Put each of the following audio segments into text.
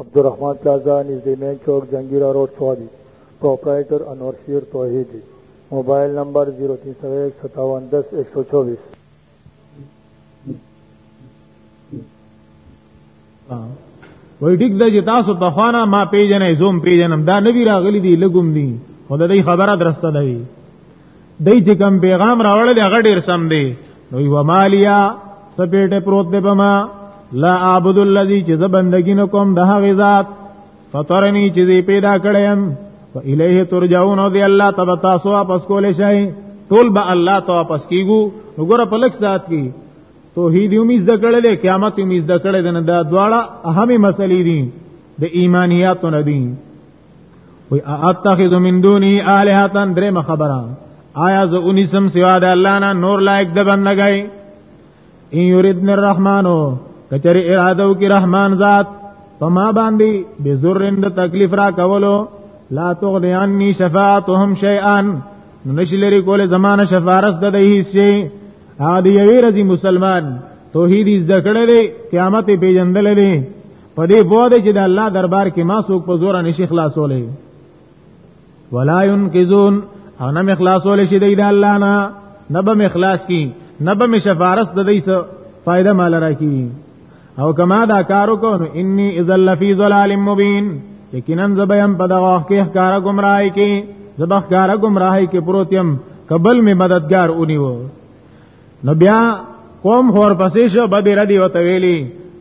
عبدالرحمن پلازا نزد مین چوک جنگیرہ روڈ سوابی پروپرائٹر انور شیر توحیدی موبائل نمبر زیرو تین سو ایک ستاون دس ایک سو چوبیس وای ټیک د چې تاسو په خوانه ما پیژنې زوم پیژنم دا نبی راغلی دی لګوم دی خدای خبره درسته دی دای چې کوم پیغام راوړل هغه ډیر سم دی نو یو مالیا سپیټه پروت دی بما لا اعبد الذی چې زبندګی نه کوم د هغه ذات فطرنی چې پیدا کړم و الیه ترجعون او دی الله تب تاسو واپس کولې شي ټول به الله ته واپس کیګو وګوره په لک ذات کې توحید یې امید دکړلې قیامت یې امید دکړلې نه دا دواړه اهمه مسلې دي د ایمانیاتو نه دي وی اتخذ من دونه الها درې خبره آیا زه انیسم سوا د الله نه نور لایق د بندګۍ ان یریدن الرحمنو کچری اراده وکي رحمان ذات فما باندې به ذرن د تکلیف را کولو لا تغنی عنی شفاعتهم شیئا نشلری کول زمانه شفارس د دې شي هغه دی یوی رضی مسلمان توحید زده کړل قیامت پیجندل لري په دې بوده چې د الله دربار کې ما څوک په زور نشي خلاصولې ولا ينقذون او نه مخلاصول شي د الله نه نه به مخلاص کی نه به مشفارس د دې څه فائدہ مال راکی او کما دا کارو کو نو انی اذا لفی ظلال مبین یقینا زبیم په دغه وخت کې ښکارا گمراهی کې زبخ ښکارا گمراهی کې پروتیم قبل می مددگار اونیو نو بیا قوم خور پسې شو ببی ردی وته ویلی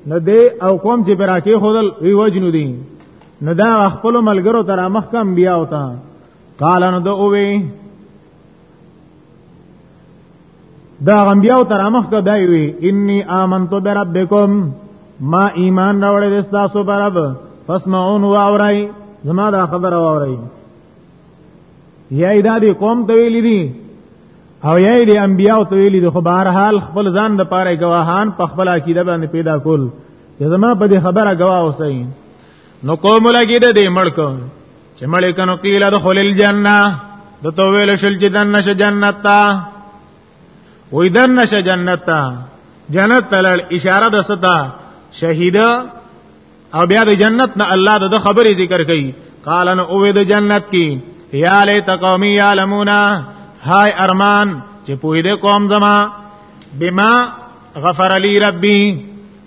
نو دی او قوم چې پر راکې خودل وی وجنو دی نو دا خپل ملګرو تر مخ کم بیا وتا قال نو دو وی دا غنبیاو تر مخ کا دی وی انی آمنت بربکم ما ایمان راوړې د تاسو پر رب فسمعون واورای زما دا خبر واورای یا ایدادی قوم ته ویل دي او یې دی انبیا او تویلی د خو بهر حال خپل ځان د پاره گواهان په خپل عقیده باندې پیدا کول چې زما په دې خبره گواه اوسئ نو قوم لګی د دې ملک چې ملک نو قیل دخل الجنه د تو ویل شل چې دنه ش جنت تا وې دنه ش جنت تا جنت تل اشاره د ستا شهیدا او بیا د جنت نه الله د خبرې ذکر کوي قال ان او د جنت کی یا لیت قومی یعلمون هاي ارمان چې پوی دې قوم زما بما غفر لي ربي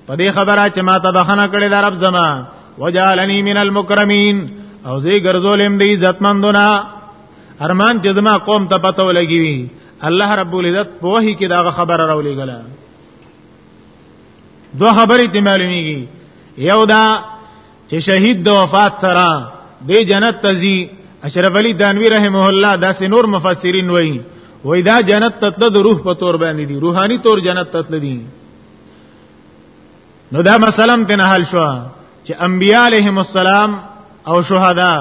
په دې خبره چې ما ته بخنه کړې د رب زما وجعلني من المكرمين او زه ګرځولم دې عزتمندونه ارمان چې زما قوم ته پته ولګي الله رب العزت په وحي کې دا خبره راولې غلا دوه خبرې ته معلومیږي یو دا چې شهید د وفات سره د جنت تزي اشرف علی دانوی رحمه الله دا سنور مفسرین وایي وای دا جنت تتل د روح په تور باندې دي روحاني تور جنت تتل دي نو دا مثلا تنه حل شو چې انبیاء علیهم السلام او شهدا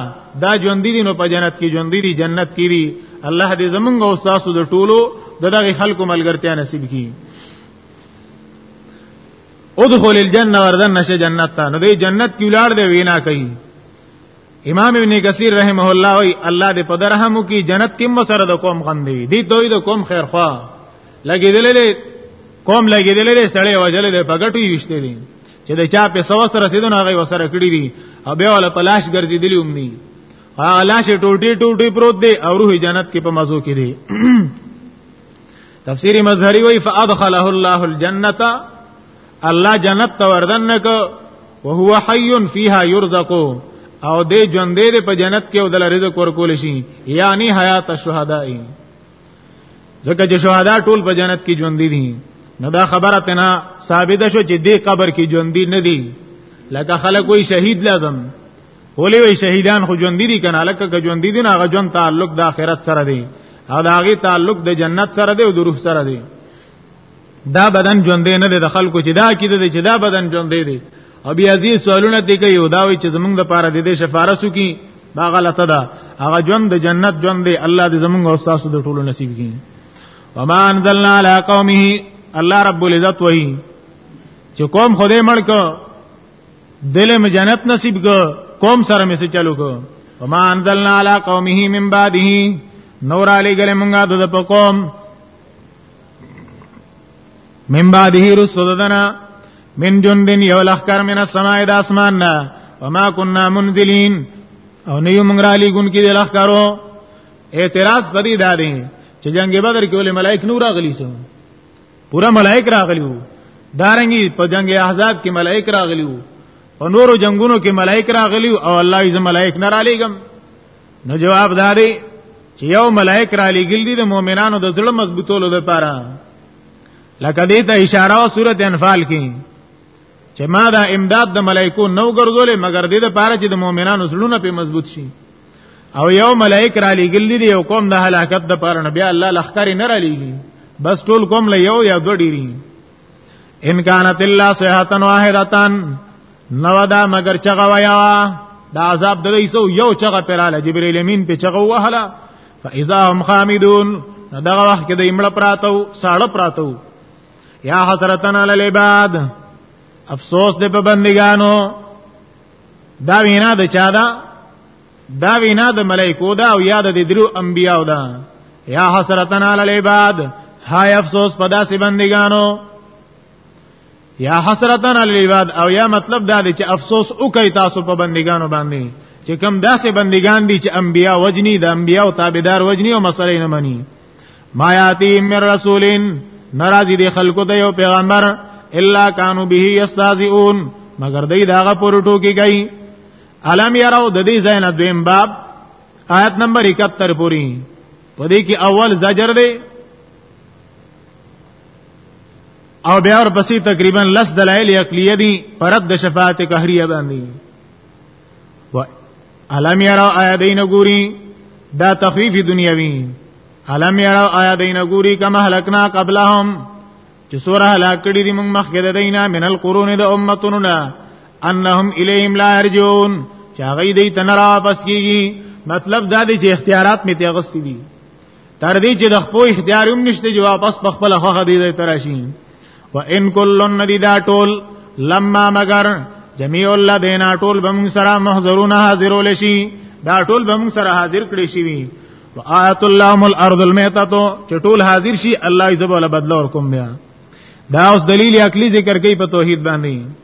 دا ژوند دي نو په جنت کې ژوند دي جنت کې دي الله دې زمونږ او تاسو د ټولو دغه خلکو ملګرتیا نصیب کړي ادخل الجنه وردن نشه جنت ته نو دی جنت کې ولار دی وینا کوي امام ابن کثیر رحمه الله وی الله دې په درهم کې جنت کې مسره د قوم غم دی دی دوی د قوم خیر خوا لګیدلې قوم لګیدلې سړی وجل دې پګټو یشته دي چې د چا په سو سره سیدونه هغه وسره کړی دي او به ولا پلاش ګرځیدلی هم نه هغه لاش ټوټي ټوټي پروت دی او روح جنت کې په مزو کې دی تفسیری مظهری وی فادخله الله الجنه الله جنت ته وردن کو وهو حي فيها يرزق او دې ژوندې دې په جنت کې او دل رزق ورکول شي یعنی حیات الشهداء ځکه چې شهدا ټول په جنت کې ژوندې دي نو دا خبره تنا ثابت شو چې دې قبر کې ژوندې نه دي لکه خلک وی شهید لازم ولې وی شهیدان خو ژوند دي کنه لکه که ژوند دي نه هغه ژوند تعلق د آخرت سره دی او د هغه تعلق د جنت سره دی او د روح سره دی دا بدن ژوند نه دی د خلکو چې دا کیده دی چې دا بدن ژوند دی او بیا عزیز سوالونه دی کوي او دا وی چې زمونږ د پاره د دې شفارسو کی دا غلطه ده هغه ژوند د جنت ژوند دی الله دې زمونږ او تاسو د ټولو نصیب کړي وما انزلنا على قومه الله رب العزت وایي چې قوم خدای مړ کړ دله مې جنت نصیب کو قوم سره مې څه چلو کو وما انزلنا على قومه من بعده نور علی گله مونږه د په قوم من بعده رسدنا من جندن یو لخر من السماء د اسمان نه وما كنا منزلين او نه یو مونږ را لګون کې د لخرو اعتراض بدی دادې چې جنگ بدر کې ولې ملائک نور غلی سو پورا ملائک راغلی وو دارنګي په جنگ احزاب کې ملائک راغلی وو په نورو جنگونو کې ملائک راغلی او الله یې ملائک نه را لېګم نو جواب داري چې یو ملائک را لېګل دي د مؤمنانو د زړه مضبوطولو لپاره لکه دې ته اشاره او سورته انفال کې چې ما دا امداد د ملائکو نو ګرځولې مګر دې د پاره چې د مؤمنانو زړونه په مضبوط شي او یو ملائک را لېګل دي یو قوم د هلاکت د پاره نبی الله لخر نه را لېږي بس ټول قوم له یو یا دوه ډیری ان کانت الا صحتن واحدتن نو دا مگر چغه ویا دا عذاب د ایسو یو چغه پراله جبرئیل امین په چغه وهلا فاذا هم خامدون دا وخت کې د امړه پراتو ساړه پراتو یا حسرتن علی العباد افسوس دې په بندګانو دا وینا د چا ده دا وینا د ملائکو ده او یاد د درو انبیاو ده یا حسرتن علی العباد هاي افسوس په داسې بندګانو یا حسرتن علی العباد او یا مطلب دا دی چې افسوس وکي تاسو په بندګانو باندې چې کم داسې بندگان دي چې انبیا وجنی د انبیا او تابعدار وجنی او مسلې نه مني ما یاتیم من رسولین ناراضی دی خلکو ته یو پیغمبر الا کانوا به یستهزئون مگر دای داغه پر ټوکی گئی علم یراو د دې زین دویم باب آیت نمبر 71 پوری په دې کې اول زجر دی او بیا ورپسې تقریبا لس دلایل عقلیه دي پرد د شفاعت قهریه باندې و علم یرا آیا دین ګوري دا تخفیف دنیوي علم یرا آیا دین ګوري کما هلکنا قبلهم چې سوره هلاک کړي دي موږ مخکې د دینه من القرون د امتونو نه انهم الیهم لا یرجون چې هغه دې تنرا پس کیږي مطلب دا دی چې اختیارات می ته غستی دي تر دې چې د خپل اختیار هم نشته چې واپس په خپل خوخه دی ځای تراشي و ان کلن ندی دا ټول لما مگر جميع الله دینا ټول بم سره محضرون حاضرول شي دا ټول بم سره حاضر کړي شي وي وآت اللهم الارض المیتۃ چې ټول حاضر شي الله یې زبول بدل ور کوم بیا دا اوس دلیل عقلی ذکر کوي په توحید باندې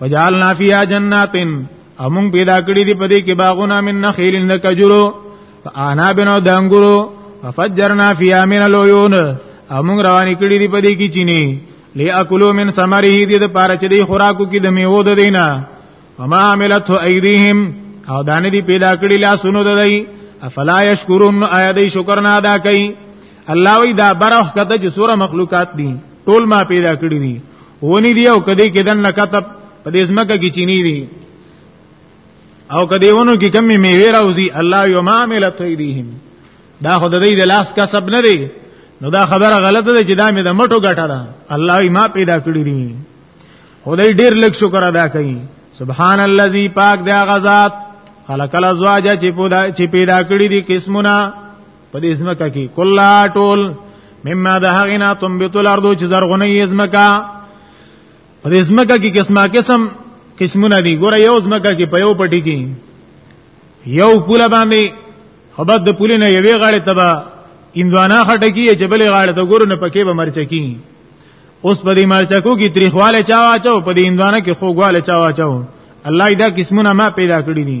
وجعلنا فيها جنات امون پیدا کړی دی په دې کې باغونه من نخیل نه کجرو انا بنو دانګورو فجرنا فيها من العيون امون روانې کړی دی په دې کې چینه ليأكلوا من ثمره دې د پاره چې دی خوراکو کې د میوه د دینه وما عملته ايديهم او دانه دی پیدا کړی لاسونو د دی افلا یشکرون آیا دی شکر نه ادا کوي الله وی دا برخ کته چې سوره مخلوقات دي ټول ما پیدا کړی دي ونی دی او کدی کې دن کتب په دې سمکه کې چینی دي او کدی ونو کې کمی میوه راوځي الله یو ما عملت ایدیهم دا خود دې د لاس کسب نه دی نو دا خبره غلطه ده چې دا مې د مټو ګټه ده الله یې ما پیدا کړی دي خدای ډیر لږ شکر ادا کوي سبحان الذي پاک دی غزاد خلق الازواج چې پیدا کړی دي قسمونه په دې ځمکه کې کلا ټول مما د هغه نه تنبت الارض چې زرغونه یې ځمکه په دې ځمکه کې قسمه قسم قسمونه دي ګوره یو ځمکه کې په یو پټي کې یو پوله باندې خبر د پولې نه یوې غاړې تبا اندوانا خټکی چې بلې غاړې ته ګورو نه پکې به مرچکی اوس په دې مرچکو کې تریخواله چا واچو په دې اندوانا کې خوګواله چا واچو الله دا قسمونه ما پیدا کړی دي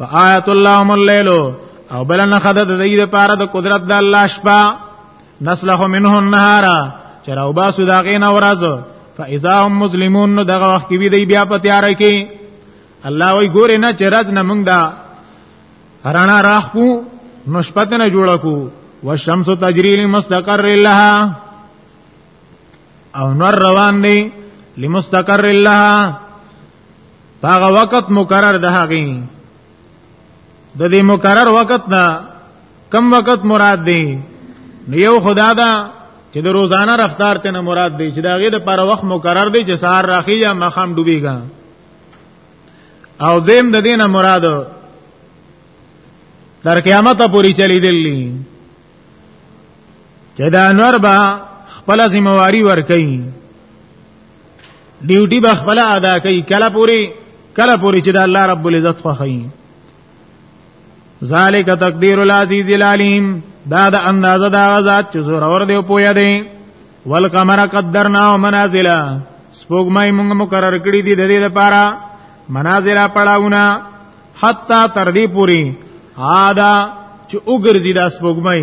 وآیت اللهم الليل او بل نه خد د دې لپاره د قدرت د الله شپه نسلخ منه النهار چر او باسو دا غین اورز فاذا هم مسلمون نو دغه وخت کې دی بیا په تیار کې الله وی ګور نه چې رز نه موږ دا رانا راخ کو نو شپت نه جوړ کو والشمس تجري لمستقر لها او نور روان دی لمستقر لها هغه وخت مقرر ده هغه د دې مقرر وخت نه کم وخت مراد دی یو خدا دا چې د روزانه رفتار ته نه مراد دی چې دا غي د پر وخت مقرر دی چې سار راخی یا مخام ډوبېږي او دیم د دینه مراد تر قیامت پورې چلی دلی چې دا انور با خپل ذمہ واری ور کوي ډیوټي به خپل ادا کوي کله پوری کله پوری چې د الله رب العزت خوخی ذالک تقدیر العزیز العلیم دا د اندازه دا ذات چې زور اور دی پویا دی والقمر قدرنا منازلا سپوږمۍ موږ مقرر کړی دی د دې لپاره منازلا پړاونه حتا تر دې پوری عادا چې وګرځي دا سپوږمۍ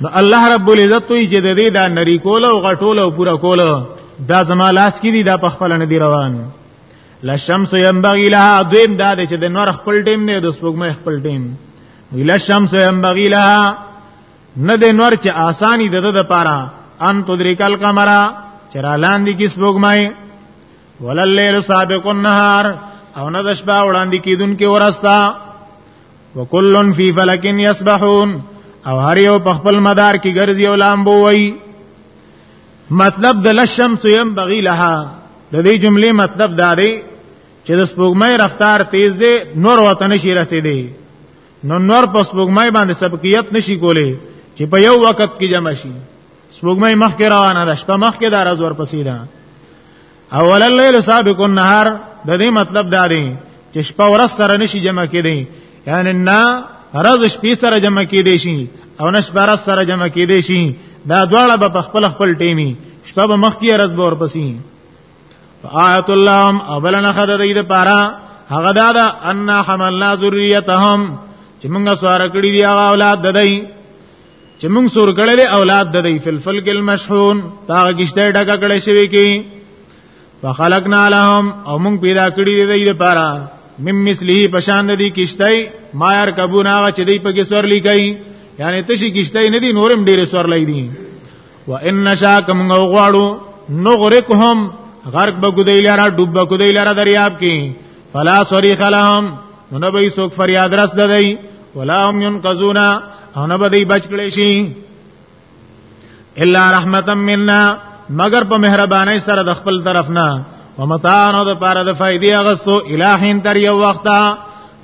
نو الله رب العزت وی چې د دې دا نری کول او غټول او پورا کول دا زما لاس کې دي دا په خپل نه دی روان لا شمس ينبغي لها دویم دا دی چې د نور خپل ټیم نه د سپوږمۍ خپل ټیم لا شمس ينبغي لها نه د نور چې آسانی د د پاره ان تدریکل کمرا چر لاندې کې سپوږمۍ ولل لیل سابق النهار او نه د شپه وړاندې کیدونکې ورستا وکلن فی فلک یسبحون او هر یو په خپل مدار کې ګرځي او لامبو وای مطلب د لشمس یم بغی لها د دې جملې مطلب دا دی چې د سپوږمۍ رفتار تیز دی نور وته نشي رسیدي نو نور په سپوږمۍ باندې سبقیت نشي کولی چې په یو وخت کې جمع شي سپوږمۍ مخکې روانه ده شپه مخکې ده راز ورپسې ده اول الليل سابق النهار د دې مطلب دا دی چې شپه ورځ سره نشي جمع کېدی یعنی نه ورځ شپې سره جمع کېدی شي او نه شپه ورځ سره جمع کېدی شي دا دواړه به په خپل خپل ټیمی شپه به مخکې ورځ به ورپسې فآیت اللهم اولنا خد دې د پاره هغه دا ده ان حملنا ذریتهم چې موږ سوار کړی دی هغه اولاد ددای چې موږ سور کړل اولاد د دې فلفل کې المشحون دا کشته ډکه کړې شوی کې فخلقنا لهم او موږ پیدا کړی دې لپاره مم مثلی پشان دې کشته ما یار کبونه هغه چې دې پکې سور لیکي یعنی تشي کشته نه دي نورم ډېر سور لای دي و ان نشا کوم غواړو نغرقهم غرق بګدی لاره ډوب بګدی لاره دریاب کې فلا صریخ لهم نو نه به څوک فریاد رس ددی ولا هم ينقذون او نه به دی بچ کړي شي الا رحمتا منا مگر په مهرباني سره د خپل طرف نه ومتانو د پاره د فائدې اغستو الہین تر یو وخت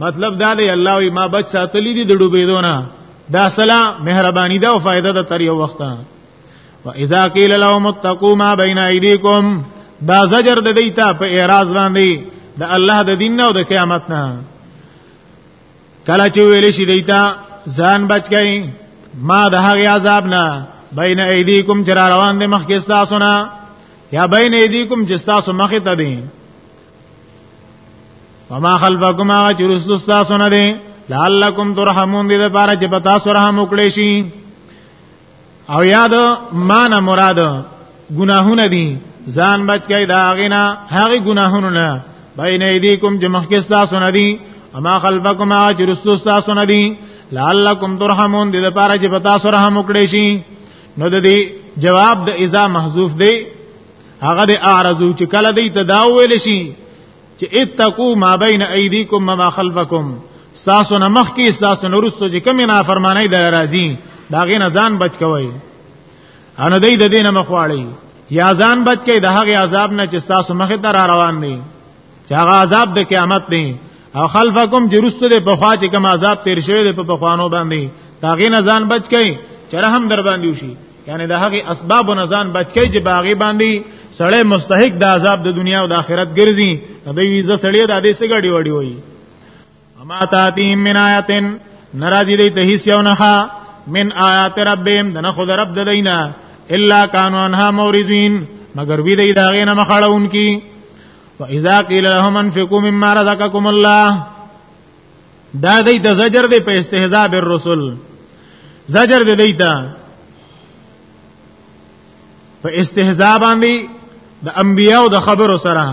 مطلب دا دی الله وی ما بچ ساتلی دي د ډوبېدو نه دا سلام مهرباني دا او فائدہ د تر یو وخت واذا قيل لهم اتقوا ما بين ايديكم دا زجر د دې ته په اعتراض باندې د الله د دین او د قیامت نه کله چې ویل شي دیتا ځان بچ کئ ما د هغه عذاب نه بین ایدیکم چر روان دي مخکې تاسو نه یا بین ایدیکم چې تاسو مخې ته دي وما خلفکم هغه چې رسول تاسو نه دي لعلکم ترحمون دې لپاره چې پتا سره هم وکړې شي او یاد مان مراد ګناهونه دي ځان بچ کړئ دا غینا هغه ګناهونه نه بین ایدیکم چې مخکې تاسو نه دي اما خلفکم اجر تاسو نه دي لعلکم ترحمون دې لپاره چې پتا سره رحم وکړي شي نو د دې جواب د اذا محذوف دی هغه د اعرضو چې کله دې تداویل شي چې اتقوا ما بین ایدیکم ما خلفکم ساسو نه مخ کې ساسو نه رسو چې کمی نه فرمانای د راځي دا غي نه ځان بچ کوی ان دې د دینه مخواړی یا ځان بچ کې د هغه عذاب نه چې ساسو مخ ته را روان دي چې هغه عذاب د قیامت دی او خلفکم چې رسو دې په خوا چې کوم عذاب تیر شوی دی په بخوانو باندې دا غي نه ځان بچ کې چې رحم در باندې وشي یعنی د هغه اسباب نه ځان بچ کړي چې باغی باندې سړی مستحق د عذاب د دنیا او د آخرت ګرځي د ویزه سړی د دې سګړی وړي وي اما تاتی من آیاتن ناراضی دی ته هیڅ یو نه من آیات ربهم دنه خود رب د دینا الا کانوا انها مورزین مگر وی دی داغه نه مخړون کی واذا قیل لهم انفقوا مما رزقکم الله دا دی د زجر دی په استهزاء بالرسل زجر دی دی ته په استهزاء باندې د انبیاء او د خبرو سره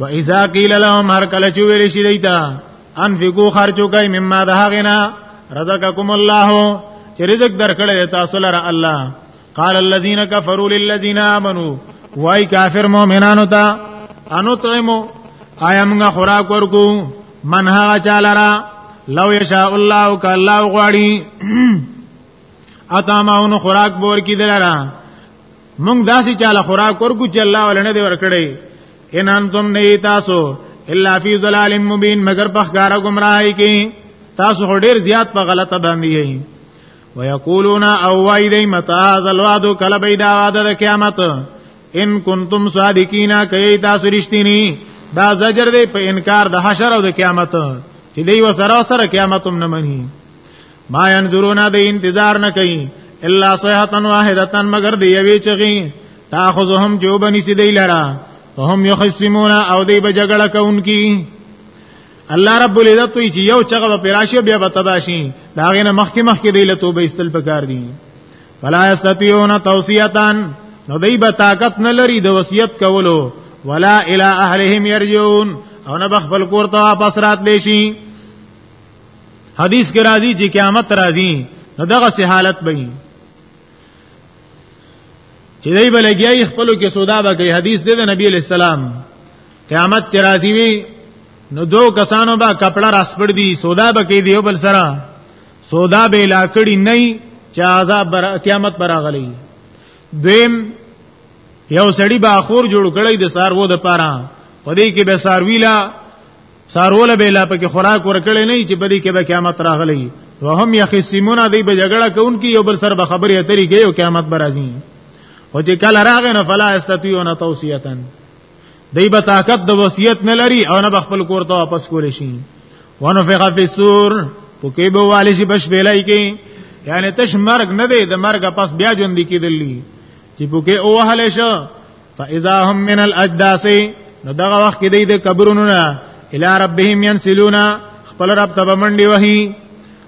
و اذا قيل لهم هر کله چې ویل شي دیتا انفقوا خرچو کوي مما دهغنا رزقکم الله چې رزق درکړی تاسو لره الله قال الذين كفروا للذين امنوا وای کافر مؤمنانو ته انو طعمو آیا موږ خوراک ورکو من هغه چالرا لو یشاء الله ک الله غواړي اتا ما اون خوراک بور کی دلرا موږ داسې چاله خوراک ورکو چې الله ولنه دی ورکړي ان انتم نه تاسو الا فی ظلال مبین مگر په ښکارا گمراهی کې تاسو ډیر زیات په غلطه باندې یئ ويقولون او وای دی متا ذل وعد کله بيدا وعده د قیامت ان کنتم صادقین کای تاسو رښتینی دا زجر دی په انکار د حشر او د قیامت چې دی و سره سره قیامت هم نه مني ما ينظرون د انتظار نه کوي الا صيحه واحده مگر دی یوی چغي تاخذهم جوبني سیدی لرا وهم يخصمون او دی بجګړه کوونکی الله رب العزت وی چې یو چغه په راشي بیا به تباشي دا غینه مخکې مخکې دی له توبه استل پکار دي فلا استطيعون توصيتان نو دی به طاقت نه لري د وصیت کولو ولا الى اهلهم يرجون او نه بخبل کور ته واپس رات لشي حدیث کې راځي چې قیامت راځي نو دغه سه حالت به چې دی بلګیای خپل کې سودا به کوي حدیث دی د نبی علی السلام قیامت ترازی وی نو دو کسانو با کپڑا راسپړ دی سودا بکی دیو بل سره سودا به لا کړی نه چې عذاب بر قیامت پر غلی دویم یو سړی با خور جوړ کړی د سارو د پاره پدې کې به سارویلا سارول به لا پکې خوراک ورکړی نه چې پدې کې به قیامت راغلی وهم یخصمون دی به جګړه کوونکی یو بل سره به خبرې اترې کوي او قیامت برازي او چې کله راغی نو فلا استطيعون توصیتن دی به طاقت د وصیت نه لري او نه خپل کور ته واپس کول شي ونفخ فی السور پکې به والی شي بش بیلای کې یعنی تش مرګ نه دی د مرګ پس بیا ژوند کېدلی چې پکې اوهل شو فاذا هم من الاجداث نو دغه وخت کې دی د قبرونو نه الی ربهم ينسلون خپل رب ته منډي وهي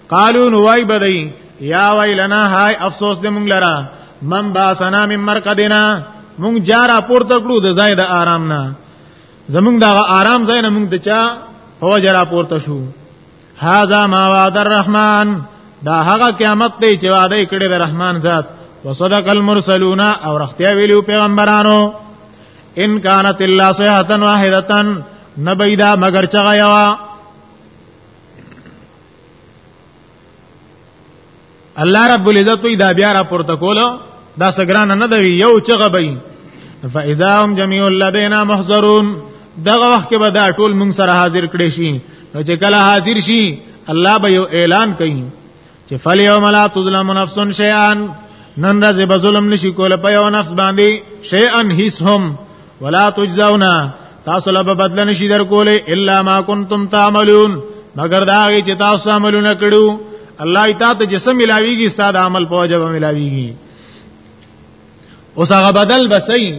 قالو نو وای بدای یا ویلنا هاي افسوس دې مونږ لرا من باسنا من مرقدنا مونږ جارا پورته کړو د ځای د آرام نه زمونږ د آرام ځای نه مونږ د چا هو جرا پورته شو هاذا ما وعد الرحمن دا هغه قیامت دی چې وعده کړی د رحمان ذات وصدق المرسلون او رختیا ویلو پیغمبرانو ان کانت الا صیحه واحده نبیدا مگر چغیا الله رب العزت وی دا بیا را پورته کولو دا سګران نه دی یو چغه بین فاذا هم جميع الذين محضرون دغه وخت به دا ټول موږ سره حاضر کړي شي نو چې کله حاضر شي الله به یو اعلان کوي چې فل یوم لا تظلم نفس شیئا نن ورځ به ظلم نشي کول په یو نفس باندې شیئا هیڅ هم ولا تجزون تاسو له بدل نشي درکولې الا ما کنتم تعملون مگر دا هغه چې تاسو عملونه کړو الله ایت ته جسم ملاویږي ستاسو عمل په وجه ملاویږي اوس هغه بدل بسې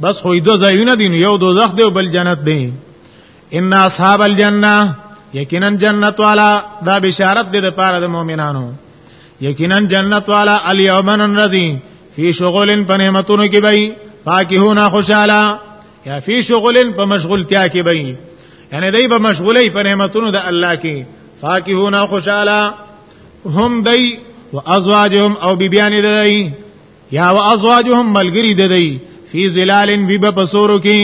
بس خو دو ځایونه دي یو دوزخ دی او بل جنت دی ان اصحاب الجنه یقینا جنت والا دا بشارت دې لپاره د مؤمنانو یقینا جنت والا الیوم الرزی فی شغل پنعمتونو کې بای فاکهونا خوشاله یا فی شغل په مشغولتیا کې بای یعنی دای په مشغولې په نعمتونو د الله کې فاکهونا خوشاله هم دای و ازواجهم او بیبیان دای یا وازواجهم ملګری د دی فی ظلال بی بسورو کی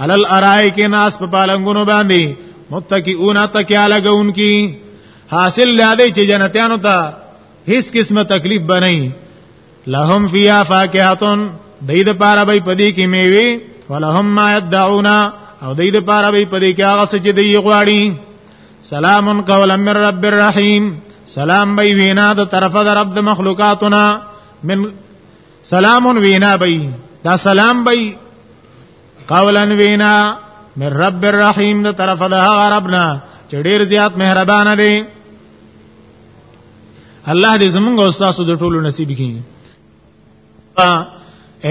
علل ارای کې ناس په پالنګونو باندې متکئون تکیا لګون کی حاصل لادی چې جنتیانو ته هیڅ قسمه تکلیف بنئ لهم فیا فاکهتون دید پارا بی پدی کی میوی ولهم ما یدعون او دید پارا بی پدی کی آغا سچی دی غواړي سلام قولا من رب الرحیم سلام بی وینا د طرفه د رب د مخلوقاتنا من سلام وینا بی دا سلام بی قولا وینا من رب الرحیم دا طرف دا غربنا چې ډیر زیات مهربان دی الله دې زمونږ او تاسو د ټولو نصیب کړي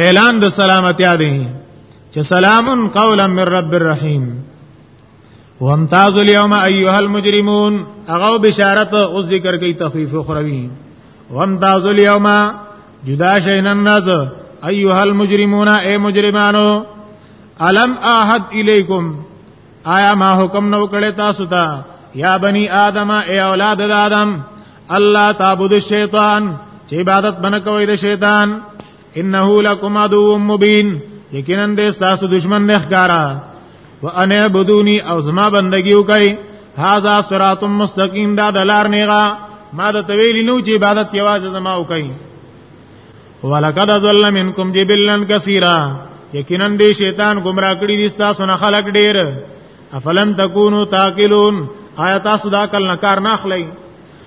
اعلان د سلامتی دی چې سلام قولا من رب الرحیم وامتاز اليوم ايها المجرمون هغه بشارت او ذکر کوي تخفیف اخروی وامتاز اليوم جدا شین الناس ايها المجرمون اي مجرمانو الم احد اليكم آیا ما حکم نو کړی تاسو ته یا بنی آدم اے اولاد د آدم الله تعبد الشیطان چې عبادت بنه کوي د شیطان انه لکم عدو مبین یقینا د تاسو دشمن نه ښکارا وان عبدونی او زما بندگی وکای هاذا صراط مستقیم دا د لار نیغا ما د تویل نو چې عبادت یوازې زما وکای ولقد ضل منکم جبلن کثیرا یقینا دې شیطان گمراه کړی دي تاسو نه خلق ډیر افلم تکونو تاکلون آیا تاسو دا کل نه کار نه اخلئ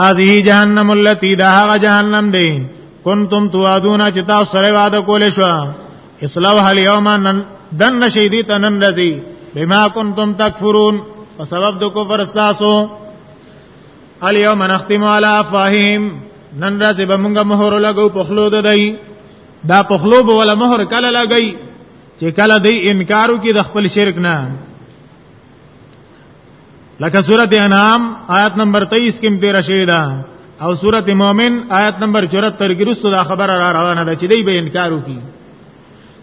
هذه جهنم التي دها جهنم دی کنتم توعدون چې تاسو سره وعده کول شو اسلام هل یوم دن نشیدی تنن رزی بما کنتم تکفرون په سبب د کفر تاسو الیوم نختم علی افواههم نن راځي به موږ مهر لګو په خلو د دی دا په خلو به ولا مهر کله لګی چې کله دی انکارو کې د خپل شرک نه لکه سورت انعام آیت نمبر 23 کې تیر شوی دا او سورت مومن آیت نمبر 74 کې رسو دا خبره را روانه ده چې دوی به انکار وکړي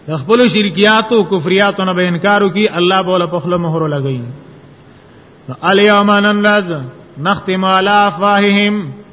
د خپل شرکیات او کفریات نه به انکار وکړي الله بوله په خپل مهر لګي الیوم ننرز نختم علی افواههم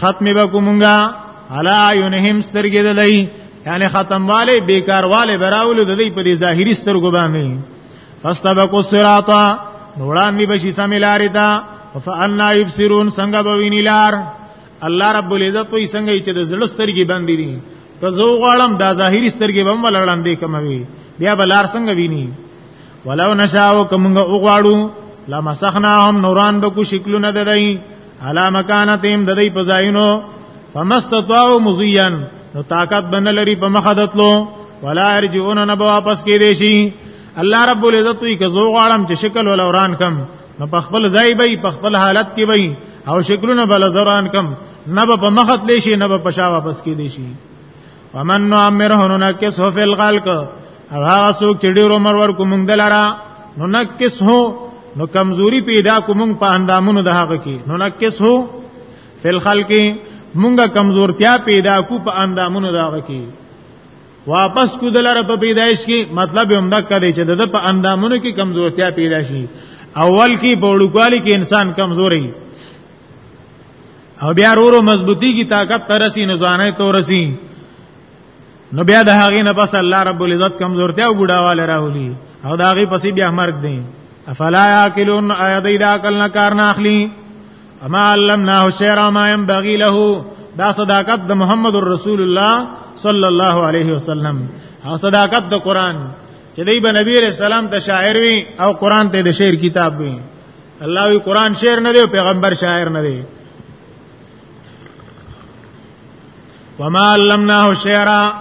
ختم وکومږه علا عینهم سترګې دلای یعنی ختم والے بیکار والے براول د دې په دې ظاهری سترګو باندې فاستبقوا الصراط نوړان دی بشي سمیلاری تا فانا یبصرون څنګه بوینی لار الله رب العزت په څنګه چې د زړه سترګې باندې دي که زه غواړم دا ظاهری سترګې به مل وړاندې کموي بیا به لار څنګه ویني ولو نشاو کومګه وغواړو لمسخناهم نوران بکو شکلونه ددای علا مکانتهم د دې په ځایونو فمستطاعوا مزيا نو طاقت بن لري په مخدتلو ولا ارجعون نه واپس کې دي شي الله رب العزت وی کزو غړم چې شکل ول اوران کم نو په خپل ځای به په خپل حالت کې وي او شکلونه بل زوران کم نه په مخت لشي نه په شا واپس کې دي شي ومن نعمره ننکسه فی الخلق هغه څوک چې ډیر عمر ورکو مونږ دلاره ننکسه نو کمزوري پیدا کو مونږ په اندامونو د هغه کې ننکسه فی الخلق مونږه کمزورتیا پیدا کو په اندامونو د هغه کې واپس کو دلاره په پیدایش کې مطلب هم دا کړي چې د په اندامونو کې کمزورتیا پیدا شي اول کې په وړوکوالي کې انسان کمزوري او بیا ورو مضبوطی کی طاقت ترسی نو ځانه تورسی نو بیا د هغې نه پس الله رب العزت کمزورتیا او بډاواله راولي او دا هغه پسې بیا مرګ دی افلا یاکلون ایدی دا کل نه کار نه اخلي اما علمناه شعر ما ينبغي له دا صداقت د محمد رسول الله صلی الله علیه وسلم او صداقت د قران چې دی به نبی رسول الله ته شاعر وي او قران ته د شعر کتاب وي الله وی قران شعر نه دی پیغمبر شاعر نه دی وما علمناه شعرا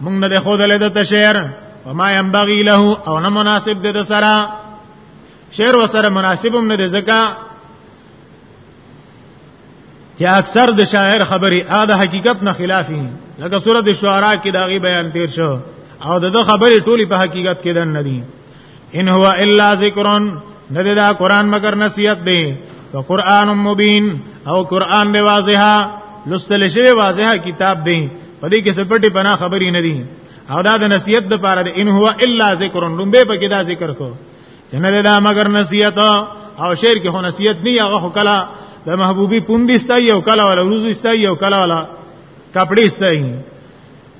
موږ نه ده خود له د شعر وما ينبغي له او نه مناسب ده د سره شعر وسره مناسبم نه ده ځکه چې اکثر د شاعر خبرې ا د حقیقت نه خلافي لکه سورته شعرا کې داغي بیان تیر شو او دغه خبرې ټولي په حقیقت کې دن نه دي ان هو الا ذکر نه دا قران مگر نصیحت دی او قران مبین او قران به واضحه لستل شوی واضحه کتاب دی په دې کې څه پټي پنا خبرې نه دي او دا د نصیحت د پاره د ان هو الا ذکر لومبه په کې دا ذکر کو جنه دا مگر نصیحت او شعر کې هو نصیحت نه هغه کلا د محبوبي پوندې استای او کلا ولا روز استای او کلا ولا کپڑے استای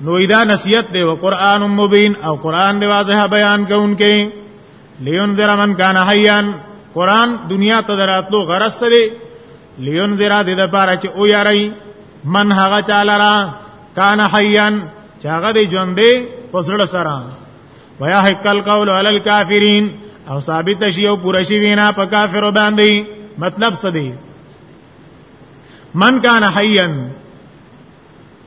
نو ادا نصیحت دی او قران مبین او قران دی واضح بیان کوونکې لینذر من کان حیان قران دنیا ته دراتلو غرض سره لینذر د دې لپاره چې او یاري من هغه چاله را کان حیان چې هغه دی ژوندې پسړه سره ویا حقل قول علی الکافرین او ثابت شی او پوره شی وینا په کافر باندې مطلب څه دی من کان حیان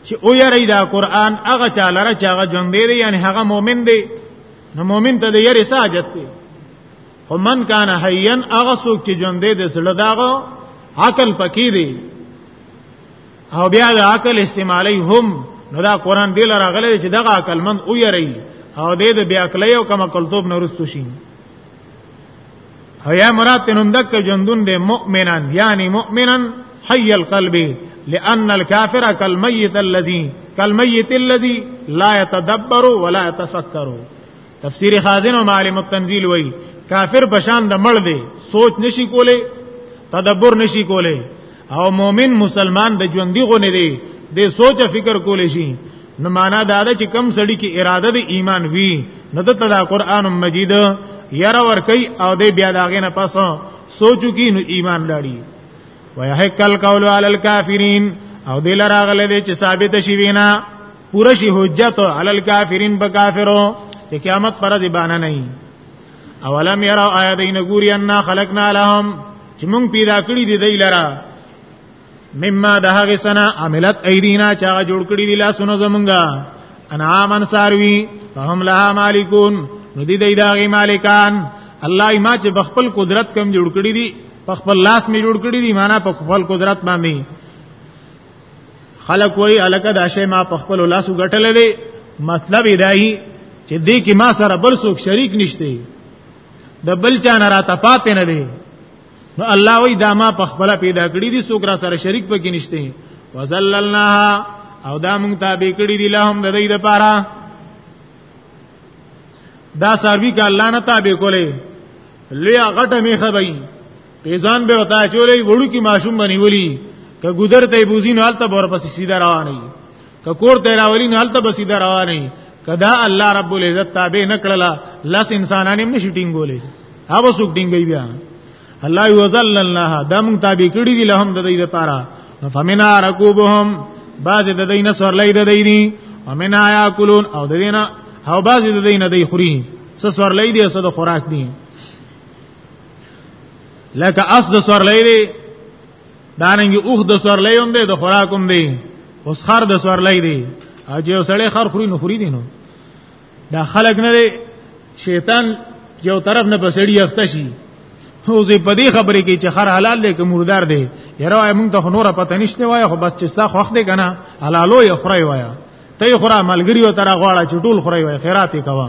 چې او یری دا قران هغه چا لره چې هغه ژوند دی یعنی هغه مؤمن دی نو مؤمن ته د یری ساجت دی خو من کان حیان هغه څوک چې ژوند دی د سړه داغه عقل پکې دی او بیا د عقل استعمالی هم نو دا قران دی لره غلې چې دغه عقل من او یری او دې د بیا کلیو کما کلتوب نورستو شي هيا مراد تنم دک جندون دے مؤمنان یعنی مؤمنان حی القلب لأن الكافر كالميت الذي كالميت الذي لا يتدبر ولا يتفكر تفسیر خازن او معلم التنزيل وای کافر بشان د مړ دی سوچ نشي کوله تدبر نشي کوله او مؤمن مسلمان د ژوندۍ غونې دی د سوچ فکر کول شي نو معنا دا ده چې کم سړی کې اراده د ایمان وی نو د تدا قران مجید یرا ور کوي او د بیا داغه نه پس سوچو کې نو ایمان لري ويحق القول على الكافرين او دل راغله دې چې ثابت شي وینا پوره شي حجت على الكافرين بکافرو چې قیامت پر دې باندې نه اولم يروا آیات ان ګوري ان خلقنا لهم چې مونږ پیدا کړی دی دی لرا مما د هغه سنا عملت ایدینا چې هغه جوړ کړی دی لاسونو زمونږه انعامن ساروی فهم لها مالکون نو دی دی داغی مالکان الله ما چې بخپل قدرت کم جوړ کړی دی په خپل لاس می جوړ کړی دی معنا په خپل قدرت باندې خلق وای الکه دا شی ما په خپل لاس وګټلې دی مطلب دی چې دې کې ما سره بل څوک شریک نشته د بل چا نه راته پاتې نه دی نو الله وی دا ما په خپل پیدا کړی دي څوک را سره شریک پکې نشته وزللنا او دا مونږ تابع کړی دي لهم د دې لپاره دا سروي کا الله نه تابع کولې لیا غټه میخه بې پیزان به وتا چولې وړو کی ماشوم بنی ولي که ګذر ته بوزین حالت بور پس سیده رواني کور ته راولي نه هلته بسې دروانه کدا الله رب العزت تابع نکړلا لس انسانان هم نشي ټینګولې هغه څوک ټینګي بیا الله یذللنها دم تابع کړي دي لهم د دې لپاره فمنا رکوبهم بعض د دینه سورلې د دیني ومنا یاکلون او د دینه او بعض د دینه د خوري څه سورلې دي څه د خوراک دي لکه اس د سورلې دي داننګ اوخ د سورلې هم دی د خوراک هم دی اوس خر د سورلې دی اجه سړی خر خوري نو خوري دی نو دا خلق نه دی شیطان یو طرف نه بسړی اخته شي خو زه په دې خبرې کې چې خر حلال دی که مردار دی یره موږ ته نور پته نشته وای خو بس چې سا خوخ دی کنه حلالو یې خورای وای ته خورا ملګری و تر غواړه چې ټول خورای وای خیرات یې کوه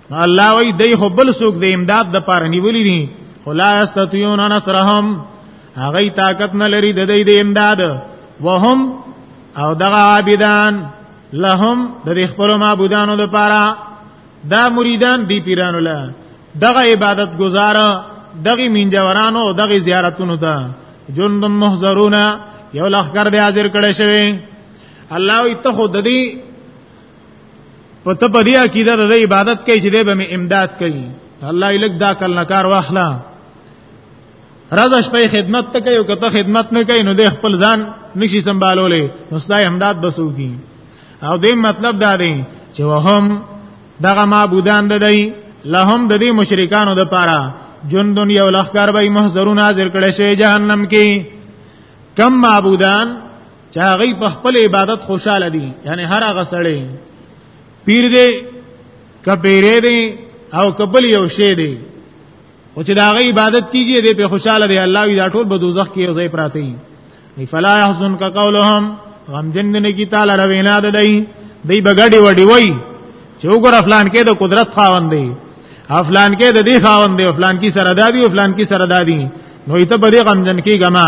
الله وی دی خو بل سوک د امداد د پاره نیولې دي خلا استتیون نصرهم هغه طاقت نه لري د دې د امداد وهم او دغه عابدان لهم د خپل معبودانو د پاره دا مریدان دی پیرانو له دغه عبادت گزار دغه مینجورانو دغه زیارتونو ته جند محضرون یو لخر دی حاضر کړي شوی الله ته خود دی پته په دې عقیده د عبادت کوي چې به می امداد کوي الله یې لګ دا کل نکار واخلا رضا شپې خدمت ته کوي او کته خدمت نه کوي نو د خپل ځان نشي سمبالولې نو ستای امداد بسو کی او دې مطلب دا دی چې وهم دغه معبودان د دی لهم د دې مشرکانو د پاره جندون یو لخر به محضرون حاضر کړي شي جهنم کې کم معبودان چې هغه په خپل عبادت خوشاله دي یعنی هر هغه سړی پیر دی کپیرې دی او کبل یو شی دی او چې دا غي عبادت کیږي دې په خوشاله دی الله وی دا ټول به دوزخ کې یو ځای پراته وي فلا يحزن کا قولهم غم جن نه کی تعالی روینا ده دی دی بغړی وډی وای چې وګور افلان کې د قدرت خاوند دی افلان کې د دې خاوند دی افلان کی سره دادی افلان کی سره دادی نو ایت په دې غم جن کې غما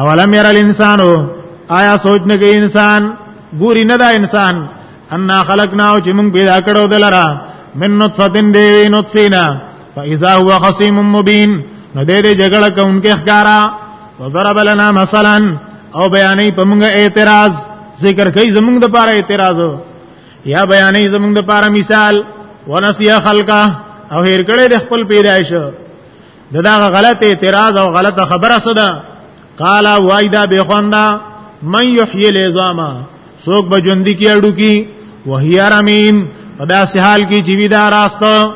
اولم ير الانسان آیا سوچ نه کوي انسان ګوري نه دا انسان ان خلقنا چې موږ پیدا کړو دلرا من نطفه دی نطفینا فاذا هو خصيم مبين نو دې دې جګړه کوونکې ښکارا وضرب لنا مثلا او بیانې په موږ اعتراض ذکر کوي زموږ د پاره اعتراض یا بیانې زموږ د پاره مثال ونسیا خلقا او هیر کړي د خپل پیدایش ددا غلط اعتراض او غلط خبره صدا قال وایدا به خوندا من یحیی العظاما سوک بجوندی کی اډو کی وهی رمیم پدا سحال کی چوی دا راستو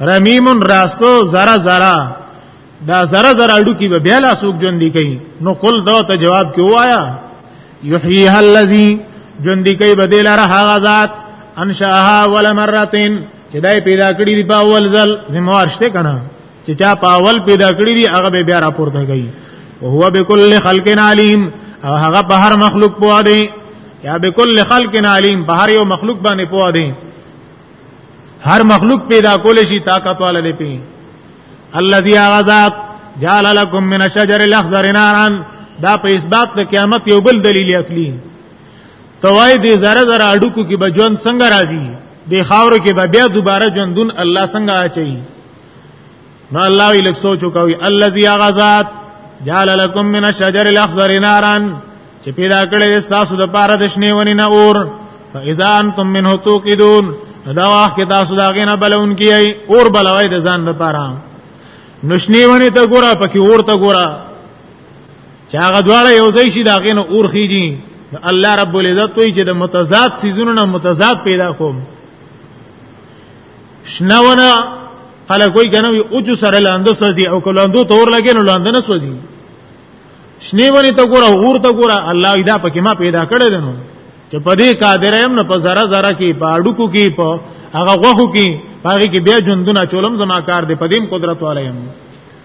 رمیم راستو زرا زرا دا زرا زرا اډو کی به بیا لا سوک جوندی کی نو قل دو ته جواب کی وایا یحییها الذی جوندی کوي بدل را هغه ذات انشاها اول مرتين چې دای پیدا کړی دی په اول ځل زموار شته کنه چې چا په اول پیدا کړی دی هغه به بیا راپورته کوي او هو بكل خلق علیم او هغه په هر مخلوق پوه دی یا بكل خلق علیم په هر یو مخلوق باندې پوه دی هر مخلوق پیدا کول شي طاقت والا دی پی الذي غذات جعل لكم من الشجر الاخضر نارا دا په اثبات د قیامت یو بل دلیل عقلی توای دې زره زره اډو کو کې بجوند څنګه راځي د خاور کې به بیا دوباره ژوندون الله څنګه اچي نو الله وی لک سوچو کوي الذي غزاد جعل لكم من الشجر الاخضر نارا چې پیدا کړی د تاسو د پاره د شنه ونی نه اور فاذا انتم منه توقدون دا واخ کې تاسو دا غینه بلون کیای اور بلوي د ځان د پاره نشنی ونی ته ګوره پکې اور ته ګوره چې هغه دواړه یو ځای شي دا غینه اور خيږي الله رب العزت وی چې د متضاد سيزونو نه متضاد پیدا کوم شنونه خلک وای کنه وی اوچو سره لاندې سوځي او کلاندو تور لګې نو لاندې نه سوځي شنه ونی ته ګوره غور ته ګوره الله دا پکې ما پیدا کړی دی نو چې په دې قادر يم نه په زره زره کې په اډوکو کې په هغه غوخو کې هغه کې بیا ژوندونه چولم زما کار دی په دې قدرت والیم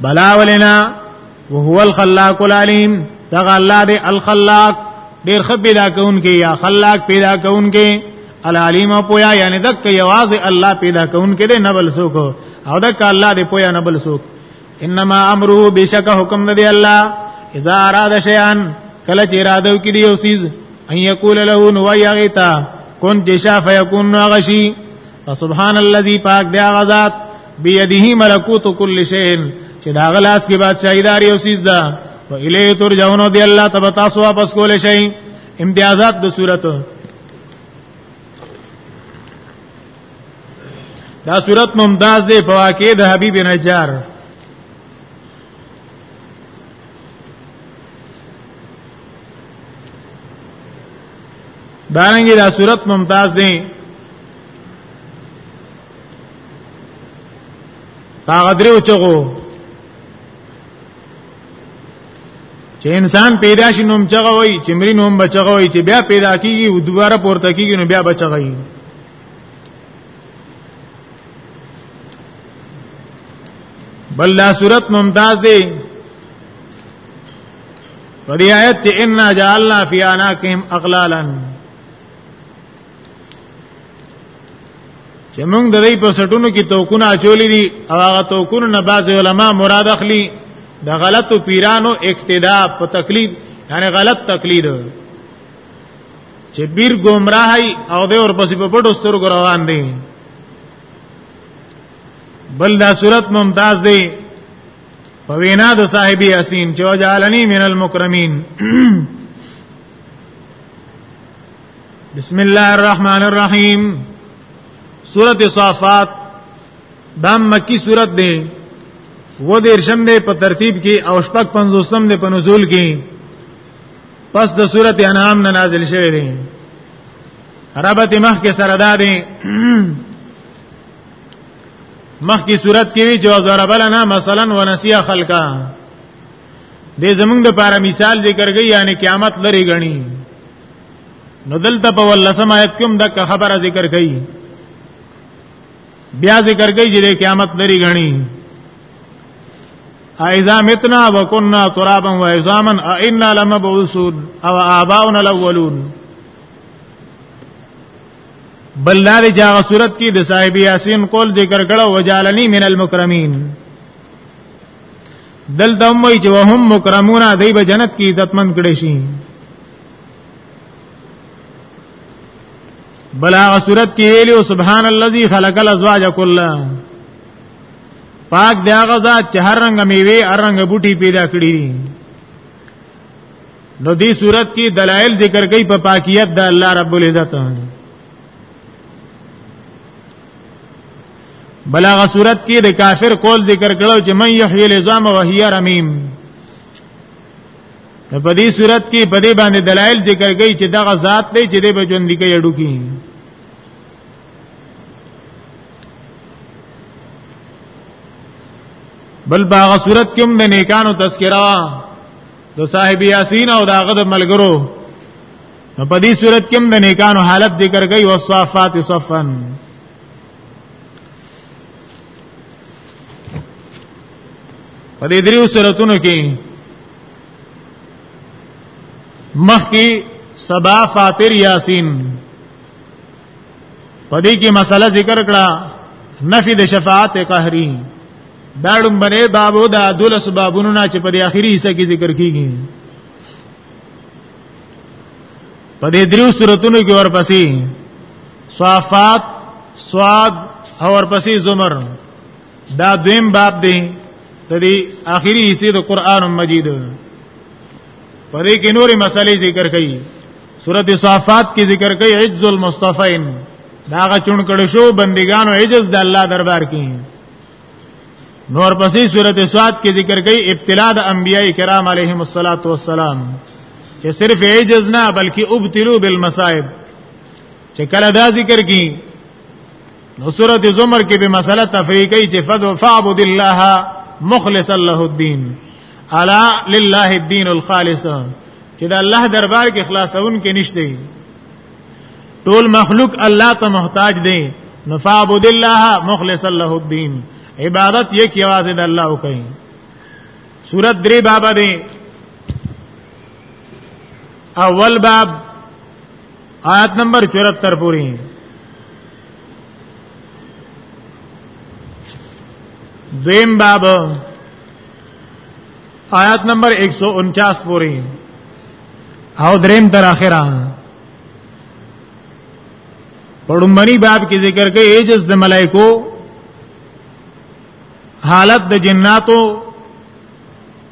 بلا ولنا وهو الخلاق العلیم دا الله دی الخلاق ډیر خ پیدا کون کې یا خلاق پیدا کون کې العلیم پویا یعنی دک یواز الله پیدا کون کې دی نبل سوک او دک الله دی پویا نبل سوک انما امره بشک حکم دی الله اذا اراد شیئا کله چې اراده وکړي دی او سیز ان یقول له نو یغیتا کن جشا فیکون غشی فسبحان الذی پاک دی غزاد بيده ملکوت كل شيء چې دا غلاس کې بادشاہي دار یو سیز ده و الیه ترجعون دی الله تبارک تاسو واپس کول شي امتیازات د صورت دا صورت ممتاز دی په واقع د حبیب نجار دارنګه دا صورت ممتاز دی هغه درو چغو چې انسان پیدا شي نوم چغه وای چې مری نوم بچغه وای چې بیا پیدا کیږي او دوباره پورته کیږي نو بیا بچغه وي بل دا صورت ممتاز دی په دې آیت کې ان جعلنا فی اناکهم اغلالا چې موږ د دې په سټونو کې توکونه اچولې دي او هغه توکونه نه بعض علما مراد اخلي د غلطو پیرانو اقتدا په تقلید یعنی غلط تقلید چې بیر گمراهي او د ورپسې په پټو سترګو روان دي بل دا صورت ممتاز دی په وینا د صاحب یاسین چې وجعلنی من المکرمین بسم الله الرحمن الرحیم سورۃ صافات دا مکی سورۃ دی و دیر شم دی په ترتیب کې او شپږ پنځوسم دی په نزول کې پس د سورۃ انعام نه نازل شوی دی ربط مخ کې سره دا دی مخ کی صورت کې وی جو ضرب لنا مثلا ونسي خلقا دې زمونږ د پاره مثال ذکر گئی یعنی قیامت لري غني نو دلته په ولسم آیت کوم د خبره ذکر کړي بیا ذکر کړي چې قیامت لري غني اذا متنا وكنا ترابا وعظاما ائنا لمبعوثون او آباؤنا الاولون بل لار جاغ صورت کی د صاحب یاسین قول ذکر کړه وجالنی من المکرمین دلته هم وی چې وهم مکرمون دی به جنت کې عزتمن کړي شي بلا صورت کې ویلو سبحان الذي خلق الازواج كلها پاک دی هغه ذات چې هر رنگ میوه هر رنگ بوټي پیدا کړی نو دې صورت کې دلایل ذکر کوي په پاکیت د الله رب العزت بلاغه صورت کې د کافر قول ذکر کړو چې من یحیی العظام وهی رمیم په دې صورت کې په دې باندې دلایل ذکر کړي چې دغه ذات دی چې دې بجون دي کې اډو کې بل باغه صورت کې هم د نیکانو تذکرہ د صاحب یاسین او داغه د ملګرو په دې صورت کې هم د نیکانو حالت ذکر کړي او صفات صفن په دې دریو صورتونو کې مخکې سبا فاطر یاسین په دې کې مسله ذکر کړه نفی د شفاعت قهری دا ډومبنه بابو دا دول سببونو نه چې په دې اخیری حصہ کې ذکر کیږي په دې دریو صورتونو کې ورپسې صافات صاد او ورپسې زمر دا دویم باب دی د دې اخیری حصے د قران مجید په دې کې نورې مسالې ذکر کړي سورته صافات کې ذکر کړي عز المصطفین دا غ چون کړه شو بندگانو عجز د الله دربار کې نور پسې سورته صاد کې ذکر کړي ابتلا د انبیای کرام علیهم الصلاۃ والسلام چې صرف عجز نه بلکې ابتلوا بالمصائب چې کله دا ذکر کی نو سورته زمر کې به مسله تفریق کوي چې فد فعبد الله مخلصا له الدين الا لله الدين الخالص چې دا الله دربار کې خلاصون کې نشته ټول مخلوق الله ته محتاج دي نفعبد الله مخلصا له الدين عبادت یې کې आवाज د الله وکړي سورۃ درې باب دی اول باب آیت نمبر 74 پوری دویم باب آیت نمبر 149 پوری او دریم تر اخره پړمنی باب کې ذکر کوي ایجز د ملائکو حالت د جناتو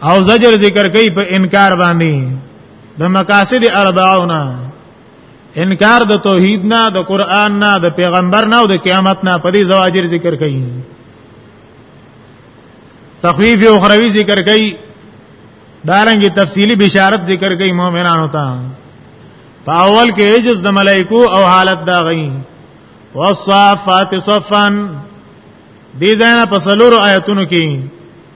او زجر ذکر کوي په انکار باندې د مقاصد اربعونه انکار د توحید نه د قران نه د پیغمبر نه او د قیامت نه په دې زواجر ذکر کړي تخویف او خروی ذکر کړي دارنګي تفصیلی بشارت ذکر کړي مؤمنانو ته په اول کې عجز د ملائکو او حالت دا غي والصافات صفا دې ځای په سلور آیتونو کې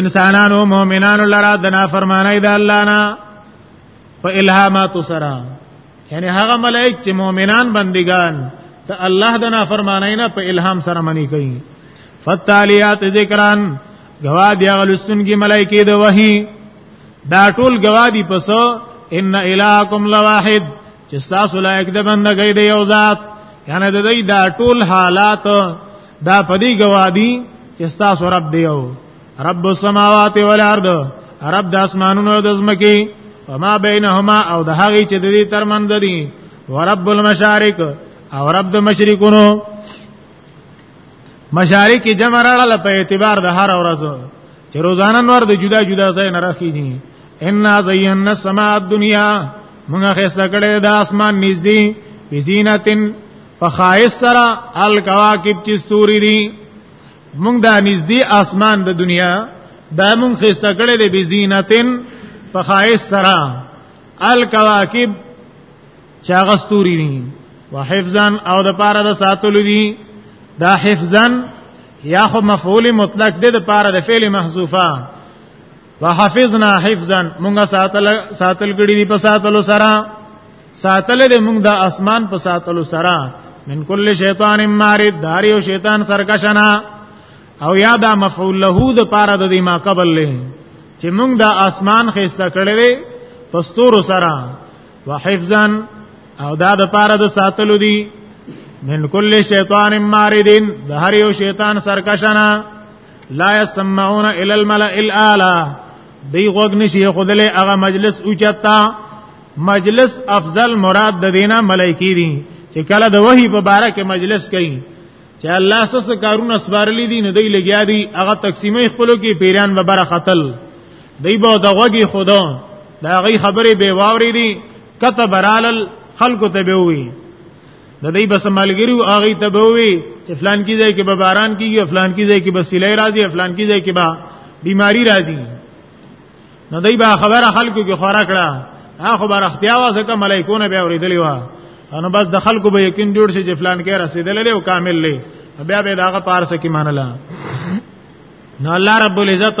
انسانانو مؤمنانو لرا د نافرمانی د الله نه په الهامات سره یعنی هغه ملائک چې مؤمنان بندگان ته الله د نافرمانی نه په الهام سره منی کوي فتالیات ذکران گواد یا غلستون کی ملائکه د وحی دا ټول گوادی پس ان الهکم لواحد چې تاسو لایق د بندګۍ دی یو ذات یعنی د دې دا ټول حالات دا پدی گوادی چې تاسو رب دی یو رب السماوات والارض رب د اسمانونو د زمکی وما بینهما او د هغه چې د دې ترمن دی ورب المشارق او رب د مشرقونو مشارق جمع راړل په اعتبار د هر ورځ چې روزانه نور د جدا جدا ځای نه راخیږي ان زینا السماء الدنیا موږ خسته کړې د اسمان نږدې بزینتن په خایس سره الکواکب چې ستوري دي موږ د نږدې اسمان د دنیا دا موږ خسته کړې د بزینتن په خایس سره الکواکب چې هغه ستوري دي وحفظا او د پاره د ساتلو دي دا حفظا یا خو مفعول مطلق د پاره د فعل محذوفه وحفظنا حفظا مونږه ساتل ساتل کړي دي په ساتلو سره ساتل دي مونږ د اسمان په ساتلو سره من کل شیطان مارد داریو شیطان سرکشنا او یا دا مفعول له د پاره د دې ما قبل له چې مونږ د اسمان خسته کړي دي پستور سره وحفظا او دا د پاره د ساتلو دي من کل شیطان ماردین د هر یو شیطان سرکشنا لا يسمعون الى الملأ الاعلى دی غوږ نشي خودلې هغه مجلس اوچتا مجلس افضل مراد د دینه ملایکی دي چې کله د وਹੀ په باره کې مجلس کوي چې الله سس کارونه سپارلې دي نه دی لګیا دي هغه تقسیمې خپلو کې پیران به بره خطل دی به د غوږی خدا دا غي خبره به واوري دي کته برالل خلکو ته به وي د دې بس ملګری او هغه ته به وي چې فلان کی ځای کې به باران کیږي فلان کی ځای کې به سیلې راځي فلان کی ځای کې به بیماری راځي نو دای به خبره خلکو کې خورا کړه هغه خبره اختیا واسکه ملائکونه به اوریدلی و نو بس د خلکو به یقین جوړ شي چې فلان کې رسیدلې او کامل لې بیا به داغه پارسه کې منله نو الله رب العزت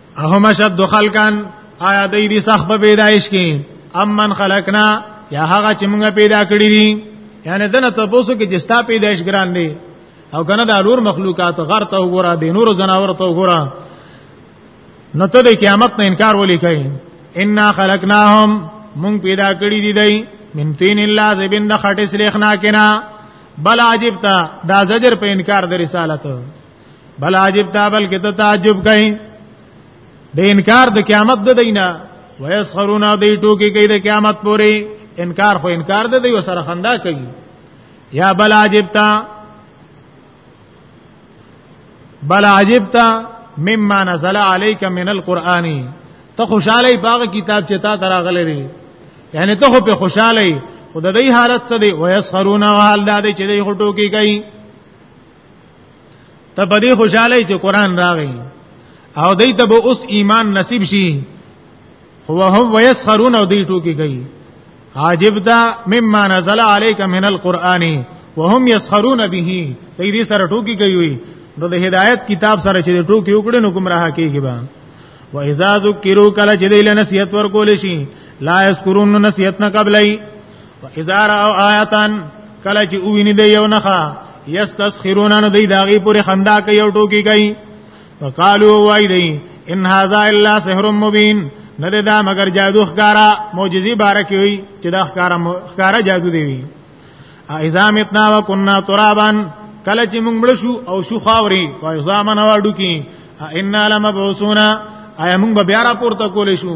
اهم شد خلقان آیا دې دې صح په پیدایش کې امن خلقنا یا هغه چې موږ پیدا کړی دي یعنی دنه تاسو کې چې ستا پیدایش ګران دی او کنه دا نور مخلوقات غر ته وګوره د نور جناور ته وګوره نو ته د قیامت نه انکار ولې کوي ان خلقناهم مونږ پیدا کړی دي دی من تین الله زبین د خټه سلیخنا کنا بل عجبتا دا زجر په انکار د رسالت بل عجب تا بل کې ته تعجب کوي د انکار د قیامت د دینه ويسخرون دی ټوکی کوي د قیامت پوري انکار خو انکار د دی وسره خندا کوي یا بل عجب تا بل عجب تا مما نزل عليك من القرآن ته خوشاله باغ کتاب چې تا تراغلې دي یعنی ته خو په خوشاله خود دې حالت څه دی ويسخرون حال دا دی چې دې هټو کې کوي ته په دې خوشاله چې قران راغی او دې ته به اوس ایمان نصیب شي خو هم ويسخرون او دې ټوکی کوي عجب دا مما نزل عليك من القران وهم يسخرون به دې دې سره ټوکی کوي نو د هدایت کتاب سره چې ټوکی وکړي نو گمراه کیږي با و اذا ذکروا کله چې دې لنسیت ورکول شي لا یذکرون نسیت نه قبلای فاذا راوا آیاتن کله چې ویني دی یو نخا یستسخرون ان دی داغي پورې خندا کوي او ټوکی کوي وقالو وای دی ان هاذا الا سحر مبین نه دا مگر جادو ښکارا معجزي بارکی وي چې دا ښکارا ښکارا جادو دی وي اذا متنا وكنا ترابا کله چې موږ مړ شو او شو خاوري وای ځامن واډو کې ان لمبعثونا ایا موږ بیا را پورته کولې شو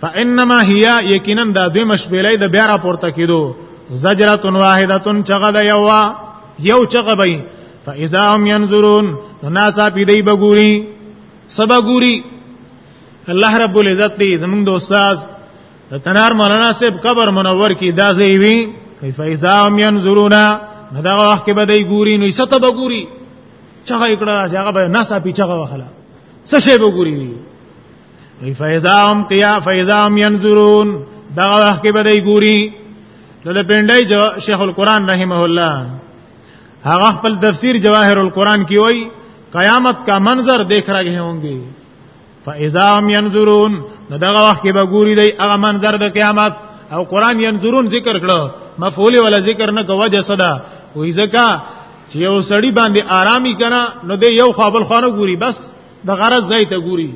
فانما هي یقینا دا دوی مشبلې د بیا را پورته کیدو زجرۃ واحدۃ چغه د یو یو چغه بې فاذا هم ينظرون الناس په دې بګوري سبا ګوري الله رب العزت دې زمونږ د استاد د تنار مولانا صاحب قبر منور کې دا زی وی فاذا هم ينظرون دا وخت کې به دې ګوري نو ست به ګوري چغه کړه هغه به ناسا پیچغه وخلا څه شی به ګوري وی فیزام قیا فیزام ينظرون دا وخت کې بدای ګوري نو د پندای جو شیخ القران رحمه الله هغه خپل تفسیر جواهر القران کې وای قیامت کا منظر دیکھ رہے ہوں گے فاذا هم ينظرون نو دا وخت کې به ګوري دی هغه منظر د قیامت او قران ينظرون ذکر کړو مفعول ولا ذکر نه کوه جسدا وې ځکه چې یو سړی باندې آرامي کنا نو دی یو خپل خانه ګوري بس د غرض ځای ته ګوري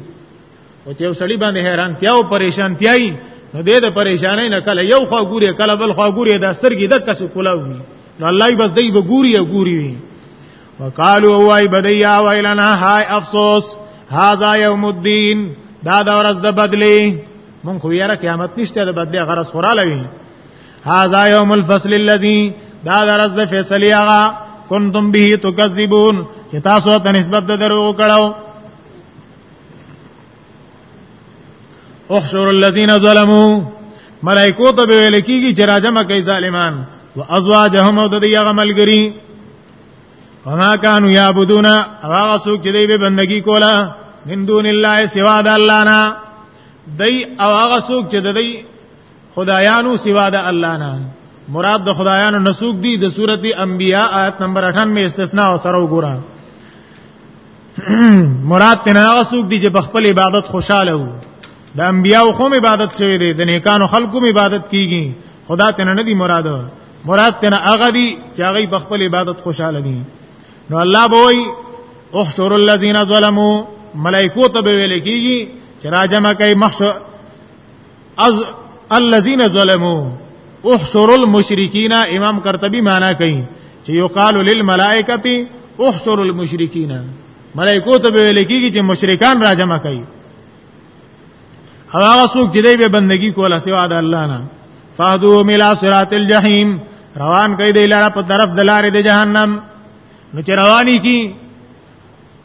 او چې وسړي باندې حیران تیا او پریشان تیای نو دې د پریشانې نه کله یو خوا ګوري کله بل خوا ګوري د سترګې د کس کولاوي نو الله بس دای به ګوري او ګوري وي وقالو وای بدیا ویلنا هاي افسوس هاذا یوم الدین دا د ورځ د بدلی مونږ خو یاره قیامت نشته د بدلی غرض خوراله وي هاذا یوم الفصل الذی دا درز د فیصلی هغه کنتم به تکذبون چې تاسو ته نسبت د درو کړو احشر الذين ظلموا ملائکو ته به ویل کیږي چې راجمه کوي ظالمان وازواجهم او د دې هغه ملګری وما كانوا يعبدون هغه څوک چې دوی به بندگی کوله من دون الله سوا د الله نه دای او هغه څوک چې د دوی خدایانو سوا د الله نه مراد د خدایانو نسوک دي د سورته انبیاء آیت نمبر 98 استثناء او سره وګورئ مراد تنه هغه سوک دي چې په خپل عبادت خوشاله وو د انبیاء خو عبادت شوی دی د نیکانو خلقو عبادت کیږي خدا تنه نه دی مراد مراد تنه هغه دي چې هغه په خپل عبادت خوشاله دي نو الله به وي احشر الذين ظلموا ملائکو ته به ویل کیږي چې راجمه کوي محشر از الذين ظلموا احشر المشرکین امام قرطبی معنا کوي چې یقال للملائکه احشر المشرکین ملائکو ته ویل کیږي چې مشرکان را جمع کوي هغه څوک چې دوی به بندگی کوله سوا د الله نه فهدو ملا صراط الجحیم روان کوي دی لاره په طرف د لارې د جهنم نو چې رواني کی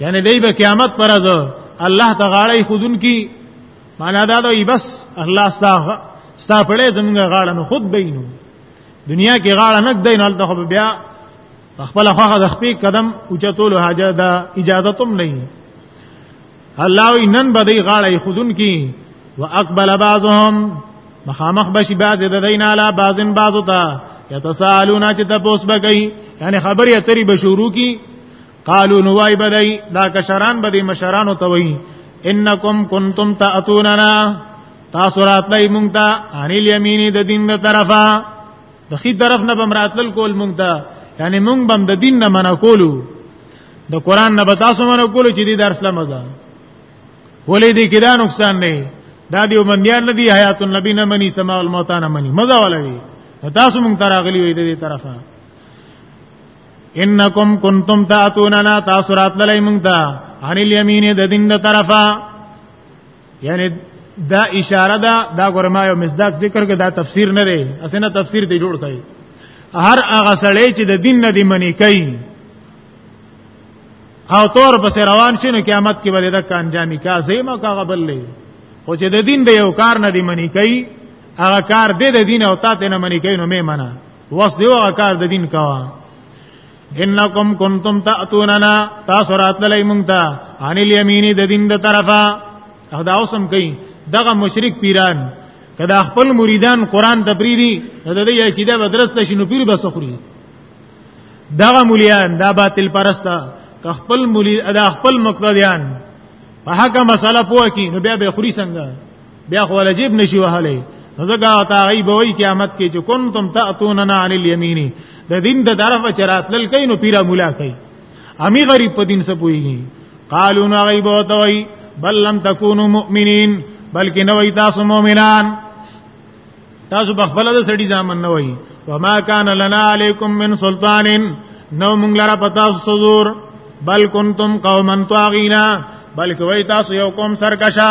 یعنی دی به قیامت پر ازو الله تعالی خودن کی معنا دا دی بس الله ستا ستا پړې زمونږ غاړه نو خود بینو دنیا کې غاړه نک دین هلته خو بیا خپل خوخه د خپل قدم اوچتول حاجت دا اجازه تم نه الله نن به دی غاړه خودن کی واقبل بعضهم مخامخ بشي بعض د دین علا بعضن بعض ته یتسالون چې تاسو بګی یعنی خبر یې تری به شروع کی قالو نوای بدای دا کشران بدی مشران او توي انکم کنتم تاتوننا تاسو راتلای مونږ ته ان الیمینی د دین د طرفه د خې طرف نه بم راتل کول مونږ ته یعنی مونږ بم د دین نه منع کولو د قران نه بتاسو مونږ کول چې دې درس لمزه ولې دې کې دا نقصان نه دا دی ومنیان نه دی حیات النبی نه منی سماع الموت نه منی مزه ولوي تاسو مونږ تراغلی وې دې طرفه انکم کنتم تاتوننا تاسو راتللای مونږ ته ان الیمین د دین د طرفه یعنی دا اشاره ده دا ګورما یو مصداق ذکر کې دا تفسیر نه دی اسنه تفسیر دی جوړ کړي هر هغه سړی چې د دین نه دی منی کوي او تور پس روان شنو قیامت کې ولې دا کان جامي کا زیمه کا غبلې خو چې د دین د یو کار نه دی منی کوي هغه کار د دین او تاسو نه منی کوي نو مې منه وس دیو هغه کار د دین کوا انکم کنتم تاتوننا تاسو راتللې مونږ ته ان الیمین د دین د طرفه او دا اوسم کوي دغه مشرک پیران کدا خپل مریدان قران تبریدي د دې عقیده بدرسته شنو پیر بسخري دغه مليان دا باطل پرستا که خپل ملي ادا خپل مقتدیان په هغه مسله پوه کی نو بیا به خوري څنګه بیا خو عجیب نشي وهلې ځکه تا غي به وي قیامت کې چې کنتم تاتوننا عن اليمين د دین د طرف چراتل کین نو پیرا مولا کوي امی غریب په دین سپويږي قالو نو غي به توي بل لم تکونو مؤمنین بلکې نو وي تاسو مؤمنان تاسو بخبل د سړي ځامن نه وي وما كان لنا عليكم من سلطان نو مونږ لره پتا سوزور بل کنتم قوما طاغینا بلکې وای تاسو یو قوم سرکشا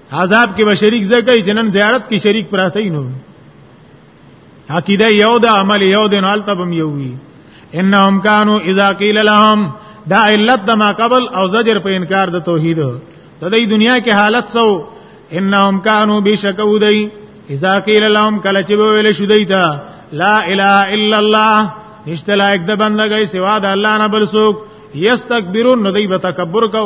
عذاب کې به شریک ځکه چې نن زیارت کې شریک پراته نو عقیده یو د عمل یو د نال تبم یو وی انهم کانوا اذا قیل لهم دا علت د ما قبل او زجر په انکار د توحید ته د دنیا کې حالت سو انهم کانوا بشکو دی اذا قیل لهم کله چې ویل شو دی ته لا اله الا الله نشته لایک د بندګۍ سوا د الله نه بل څوک یستكبرون نو دی به تکبر کو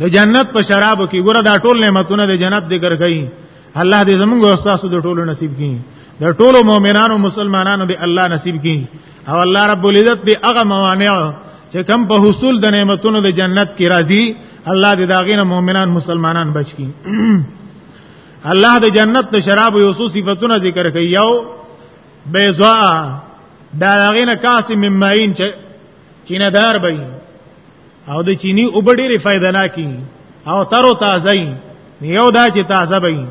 د جنت په شرابو کې ګوره دا ټول نعمتونه د جنت ذکر کړي الله دې زموږ او تاسو د ټولو نصیب کړي د ټولو مؤمنانو مسلمانانو دې الله نصیب کړي او الله رب العزت دې هغه موانع چې کم په حصول د نعمتونو د جنت کې راځي الله دې داغینه مؤمنان مسلمانان بچ کړي الله د جنت د شراب یو څو صفاتونه ذکر کړي یو بیضا دا داغینه کاسم مماین چې چینه دار بې او د چینی او ډېرې فائدہ نه کی او تر او تازه یو دا چې تازه وي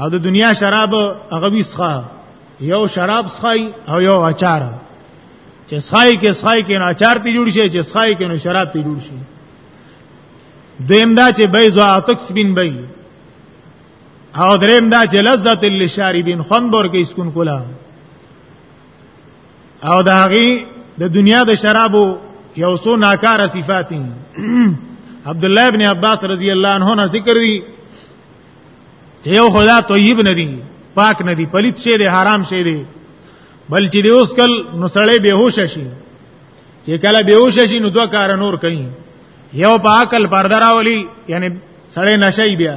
او د دنیا شراب هغه وسخه یو شراب سخای او یو اچار چې سخای کې سخای کې نه اچار تی جوړ شي چې سخای کې نه شراب تی جوړ شي دیم دا چې بیضا اتک سپین بی او دریم دا چې لذت للشاربین خوند ورکې اسکون کولا او دا غي د دنیا د شرابو یو څو ناکاره صفات عبد الله ابن عباس رضی الله عنه نه ذکر دي چې یو خدا طیب نه دي پاک نه دي پلیت شه دي حرام شه دي بل چې اوس کل نو سړی بهوش شي چې کله بهوش شي نو دوه کار نور کوي یو په عقل پردراولي یعنی سړی نشي بیا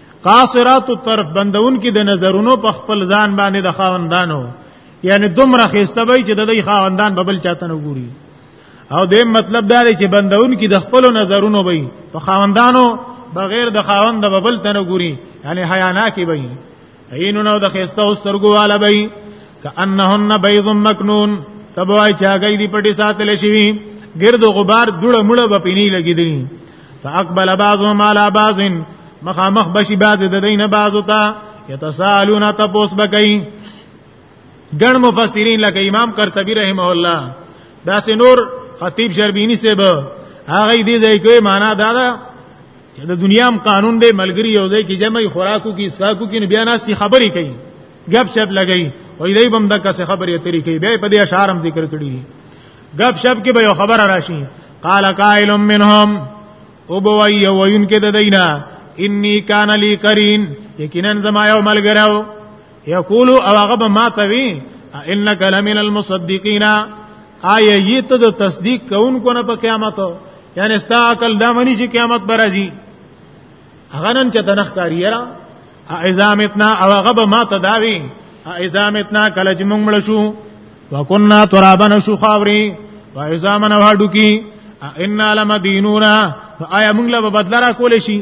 قاصرات الطرف بندون کې د نظرونو په خپل ځان باندې د خاوندانو یعنی دومره خسته وي چې د دې خاوندان ببل چاته نه ګوري او دې مطلب دا دی چې بندون کې د خپل نظرونو وي په خاوندانو بغیر د خاوند ببل ته نه ګوري یعنی حیا نه کې وي عینونو د خسته او سترګو والا وي کأنهن بيض مكنون تبوای چاګی دی پټی ساتل شي ګرد غبار دوړه مړه بپینی لګیدلی فاقبل بعضهم على بعض مخامخ بشي بعض د دینه بعض ته یتسالون تپوس بکئی ګڼ مفسرین لکه امام قرطبی رحمه الله دا سنور خطیب شربینی سے به هغه دې ځای کوي معنا دا ده چې د دنیا هم قانون دی ملګری یو ځای کې جمعي خوراکو کې اسکاکو کې بیا ناس خبرې کوي غب شپ لګي وې دې بم دغه څه خبرې اترې کوي بیا په دې اشعارم ذکر کړی غب شپ کې به یو خبر راشي قال قائل منهم او بوي وين کې د دینا اني کان لي قرين یقینا زما یو ملګرو یقول او هغه به ما ته وی انك لمن المصدقين آیا یت د تصدیق کوونکو نه په قیامت یعنی ستا عقل دا منی چې قیامت برازي هغه نن چې تنخ کاریرا اذا متنا او غب ما تداوی اذا متنا کله چې موږ مړ شو وکنا ترابن شو خاوري و اذا من وهډو کی ان لمدینونا آیا موږ له بدل را کول شي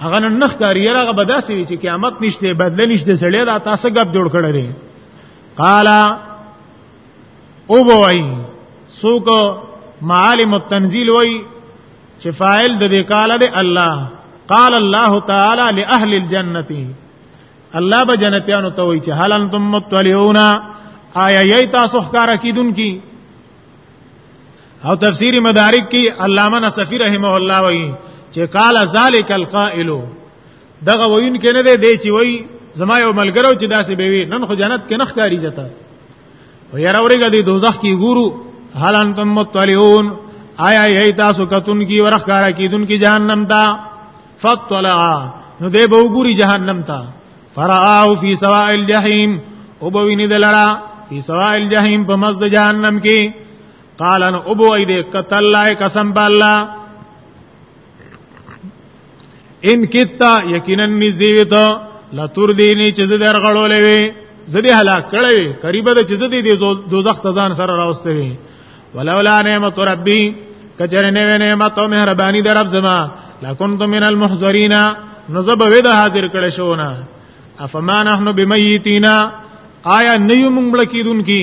هغه نن نخ کاری هغه بداسي وی چې قیامت نشته بدل نشته سړی دا تاسو غب جوړ کړی دی قال او بوئی سوک معالم التنزیل وئی چې فاعل د دې قال دی الله قال الله تعالی لاهل الجنه الله به جنتیانو ته وایي چې هل انتم مطلعون آیا یی تاسو ښکارا کیدون کی او تفسیر مدارک کی علامه نصفی رحمه الله وایي چې قال ذالک القائل دغه وین کې نه دی چې وایي زما یو ملګرو چې داسې به وي نن خو جنت کې نخ کاری جتا او یاره ورګه دی دوزخ کی ګورو هل انتم مطلعون آیا یی تاسو کتون کی ورخاره کیدون کی جهنم تا فطلع نو دی به وګوري جهنم تا فرآه فی سواء الجحیم او به ویني دلرا فی سواء الجحیم په مزد جهنم کې قال ان ابو اید قتل قسم بالله ان کتا یقینا نزیوت لا تور دینی چې زه در غړولې وي زه دې هلاک کړې وي قریب ده چې زه دې دوزخ ته ځان سره راوستې وي ولولا نعمت ربي کچره نه نعمت او مهرباني در رب زما لکنت من المحذرین نزب وې ده حاضر کړې شو نه افما نحنو بمیتینا آیا نه یو مونږ بلکیدون کی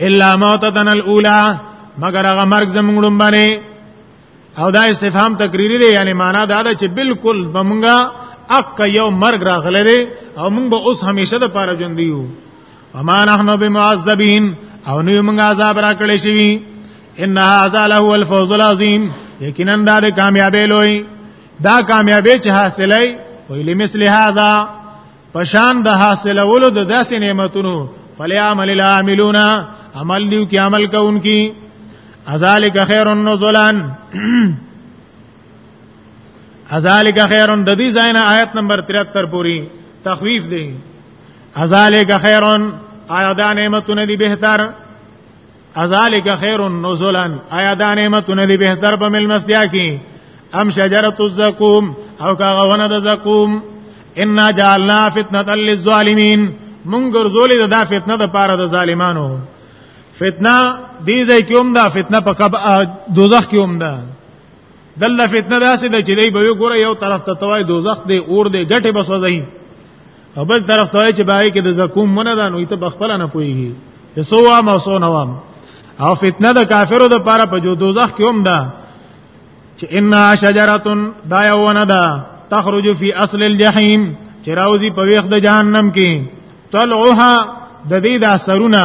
الا موتتن الاولى مگر هغه مرګ زمونږ لومبنه او دا استفهام تقریری دی یعنی معنا دا ده چې بالکل بمونږه اق یو مرګ راغله دی او مونږ به اوس همیشه د پاره ژوند یو وما نحن بمعذبین او نو مونږ عذاب راکړې شوی ان هذا له الفوز العظیم یقینا دا د کامیابی لوی دا کامیابی چې حاصلې ویلې مثل هذا پشان د حاصلولو د داسې نعمتونو فلیعمل العاملون عمل دیو کې عمل کوونکی ازالک خیر النزلان ازالک خیر د دې ځای نه آیت نمبر 73 پوری تخویف دی ازالک خیر آیا دا نعمتونه دی بهتر اذالک خیر نزلا آیا دا نعمتونه دی بهتر په مل مسیا کی ام شجرۃ الزقوم او کاغه ونه د زقوم ان جعلنا فتنه للظالمین مونږ ګرځولې دا فتنه د پاره د ظالمانو فتنه دې ځای کې هم دا فتنه په کب دوزخ کې هم ده دله فتنه داسې ده چې دی به ګوره یو طرف ته توای دوزخ دی اور دی ګټه بسوځي او بل طرف ته چې باقي کې د زکوم مونږ نه نو ته بخپل نه پويږي چې سو وام او سو نه وام او فتنه د کافرو د پاره په جو دوزخ کې هم ده چې ان شجره دا یو ونه ده تخرج فی اصل الجحیم چې راوځي په ویخ د جهنم کې طلعها د دې د اثرونه